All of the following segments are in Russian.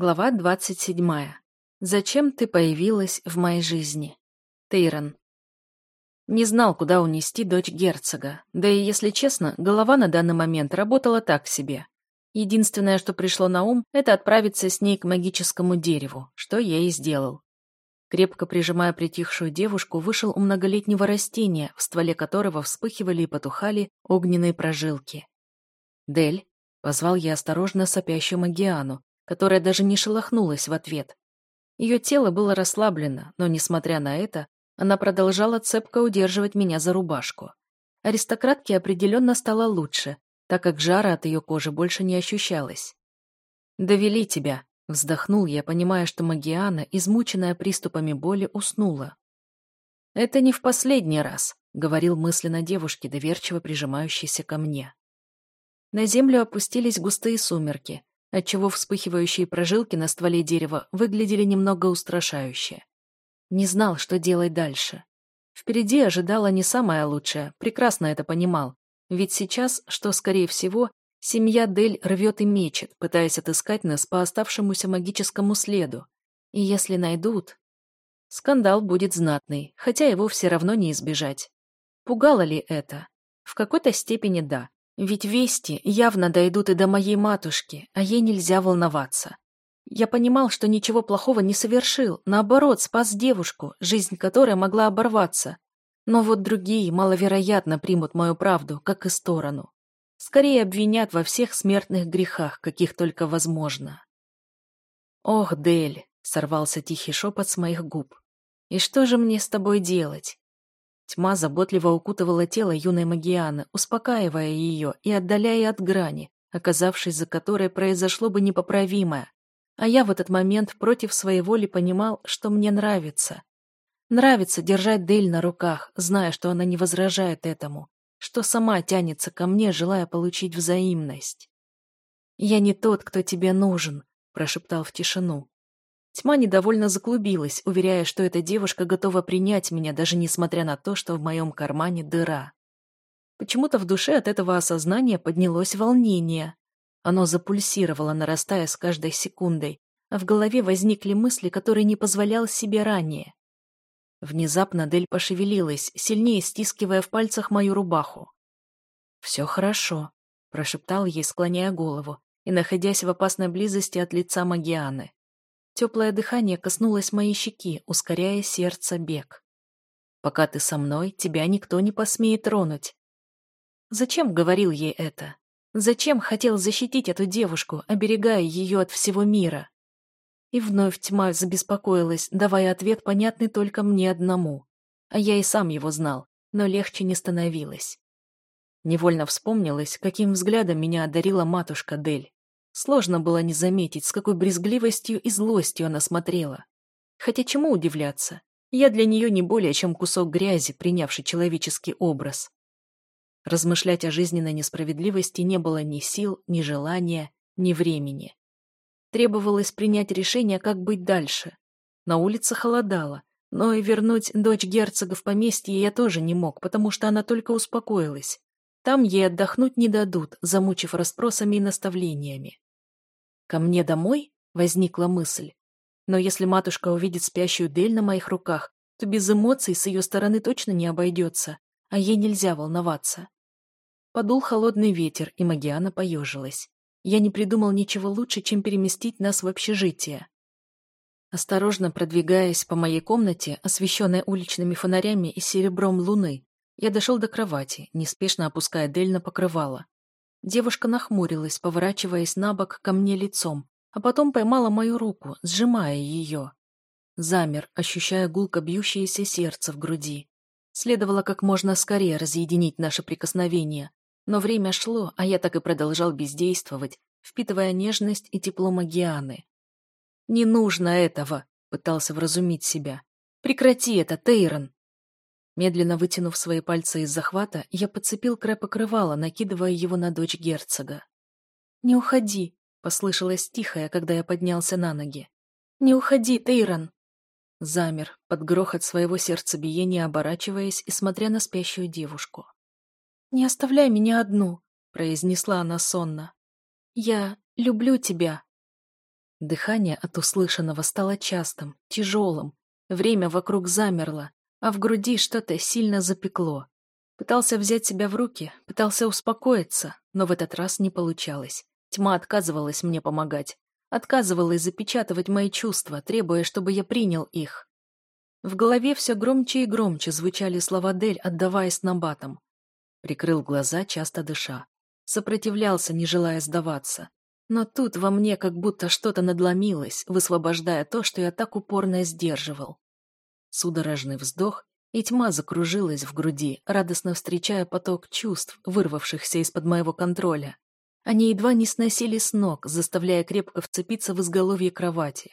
Глава 27. Зачем ты появилась в моей жизни? Тейрон. Не знал, куда унести дочь герцога. Да и, если честно, голова на данный момент работала так себе. Единственное, что пришло на ум, это отправиться с ней к магическому дереву, что я и сделал. Крепко прижимая притихшую девушку, вышел у многолетнего растения, в стволе которого вспыхивали и потухали огненные прожилки. «Дель», — позвал я осторожно сопящую Магиану, которая даже не шелохнулась в ответ. Ее тело было расслаблено, но, несмотря на это, она продолжала цепко удерживать меня за рубашку. Аристократке определенно стало лучше, так как жара от ее кожи больше не ощущалось. «Довели тебя», — вздохнул я, понимая, что Магиана, измученная приступами боли, уснула. «Это не в последний раз», — говорил мысленно девушке, доверчиво прижимающейся ко мне. На землю опустились густые сумерки, отчего вспыхивающие прожилки на стволе дерева выглядели немного устрашающе. Не знал, что делать дальше. Впереди ожидала не самое лучшее, прекрасно это понимал. Ведь сейчас, что скорее всего, семья Дель рвет и мечет, пытаясь отыскать нас по оставшемуся магическому следу. И если найдут... Скандал будет знатный, хотя его все равно не избежать. Пугало ли это? В какой-то степени да. Ведь вести явно дойдут и до моей матушки, а ей нельзя волноваться. Я понимал, что ничего плохого не совершил, наоборот, спас девушку, жизнь которой могла оборваться. Но вот другие маловероятно примут мою правду, как и сторону. Скорее обвинят во всех смертных грехах, каких только возможно. «Ох, Дель!» — сорвался тихий шепот с моих губ. «И что же мне с тобой делать? Тьма заботливо укутывала тело юной Магианы, успокаивая ее и отдаляя от грани, оказавшись за которой произошло бы непоправимое. А я в этот момент против своей воли понимал, что мне нравится. Нравится держать Дель на руках, зная, что она не возражает этому, что сама тянется ко мне, желая получить взаимность. «Я не тот, кто тебе нужен», — прошептал в тишину. Тьма недовольно заклубилась, уверяя, что эта девушка готова принять меня, даже несмотря на то, что в моем кармане дыра. Почему-то в душе от этого осознания поднялось волнение. Оно запульсировало, нарастая с каждой секундой, а в голове возникли мысли, которые не позволял себе ранее. Внезапно Дель пошевелилась, сильнее стискивая в пальцах мою рубаху. «Все хорошо», — прошептал ей, склоняя голову и находясь в опасной близости от лица Магианы. Теплое дыхание коснулось моей щеки, ускоряя сердце бег. «Пока ты со мной, тебя никто не посмеет тронуть». Зачем говорил ей это? Зачем хотел защитить эту девушку, оберегая ее от всего мира? И вновь тьма забеспокоилась, давая ответ, понятный только мне одному. А я и сам его знал, но легче не становилось. Невольно вспомнилось, каким взглядом меня одарила матушка Дель. Сложно было не заметить, с какой брезгливостью и злостью она смотрела. Хотя чему удивляться? Я для нее не более чем кусок грязи, принявший человеческий образ. Размышлять о жизненной несправедливости не было ни сил, ни желания, ни времени. Требовалось принять решение, как быть дальше. На улице холодало, но и вернуть дочь герцога в поместье я тоже не мог, потому что она только успокоилась. Там ей отдохнуть не дадут, замучив расспросами и наставлениями. Ко мне домой? Возникла мысль. Но если матушка увидит спящую Дель на моих руках, то без эмоций с ее стороны точно не обойдется, а ей нельзя волноваться. Подул холодный ветер, и Магиана поежилась. Я не придумал ничего лучше, чем переместить нас в общежитие. Осторожно продвигаясь по моей комнате, освещенной уличными фонарями и серебром луны, я дошел до кровати, неспешно опуская Дель на покрывало. Девушка нахмурилась, поворачиваясь на бок ко мне лицом, а потом поймала мою руку, сжимая ее. Замер, ощущая гулко бьющееся сердце в груди. Следовало как можно скорее разъединить наше прикосновение, но время шло, а я так и продолжал бездействовать, впитывая нежность и тепло Магианы. «Не нужно этого!» — пытался вразумить себя. «Прекрати это, Тейрон!» Медленно вытянув свои пальцы из захвата, я подцепил край покрывала, накидывая его на дочь герцога. «Не уходи!» — послышалось тихое, когда я поднялся на ноги. «Не уходи, Тейрон!» Замер, под грохот своего сердцебиения оборачиваясь и смотря на спящую девушку. «Не оставляй меня одну!» — произнесла она сонно. «Я люблю тебя!» Дыхание от услышанного стало частым, тяжелым. Время вокруг замерло, а в груди что-то сильно запекло. Пытался взять себя в руки, пытался успокоиться, но в этот раз не получалось. Тьма отказывалась мне помогать. Отказывалась запечатывать мои чувства, требуя, чтобы я принял их. В голове все громче и громче звучали слова Дель, отдаваясь набатам. Прикрыл глаза, часто дыша. Сопротивлялся, не желая сдаваться. Но тут во мне как будто что-то надломилось, высвобождая то, что я так упорно сдерживал. Судорожный вздох, и тьма закружилась в груди, радостно встречая поток чувств, вырвавшихся из-под моего контроля. Они едва не сносили с ног, заставляя крепко вцепиться в изголовье кровати.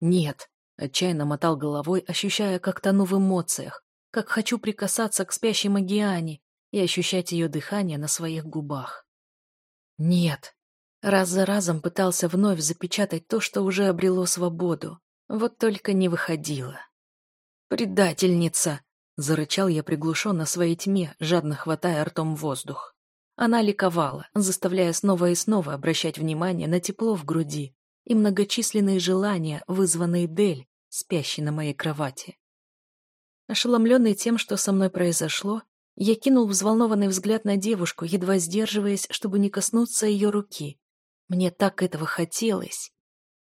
«Нет», — отчаянно мотал головой, ощущая, как тону в эмоциях, как хочу прикасаться к спящей Магиане и ощущать ее дыхание на своих губах. «Нет», Раз за разом пытался вновь запечатать то, что уже обрело свободу. Вот только не выходило. «Предательница!» — зарычал я приглушенно своей тьме, жадно хватая ртом воздух. Она ликовала, заставляя снова и снова обращать внимание на тепло в груди и многочисленные желания, вызванные Дель, спящей на моей кровати. Ошеломленный тем, что со мной произошло, я кинул взволнованный взгляд на девушку, едва сдерживаясь, чтобы не коснуться ее руки. Мне так этого хотелось.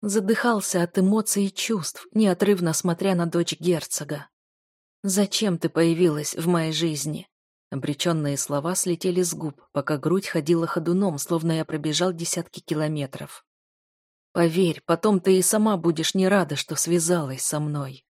Задыхался от эмоций и чувств, неотрывно смотря на дочь герцога. «Зачем ты появилась в моей жизни?» Обреченные слова слетели с губ, пока грудь ходила ходуном, словно я пробежал десятки километров. «Поверь, потом ты и сама будешь не рада, что связалась со мной».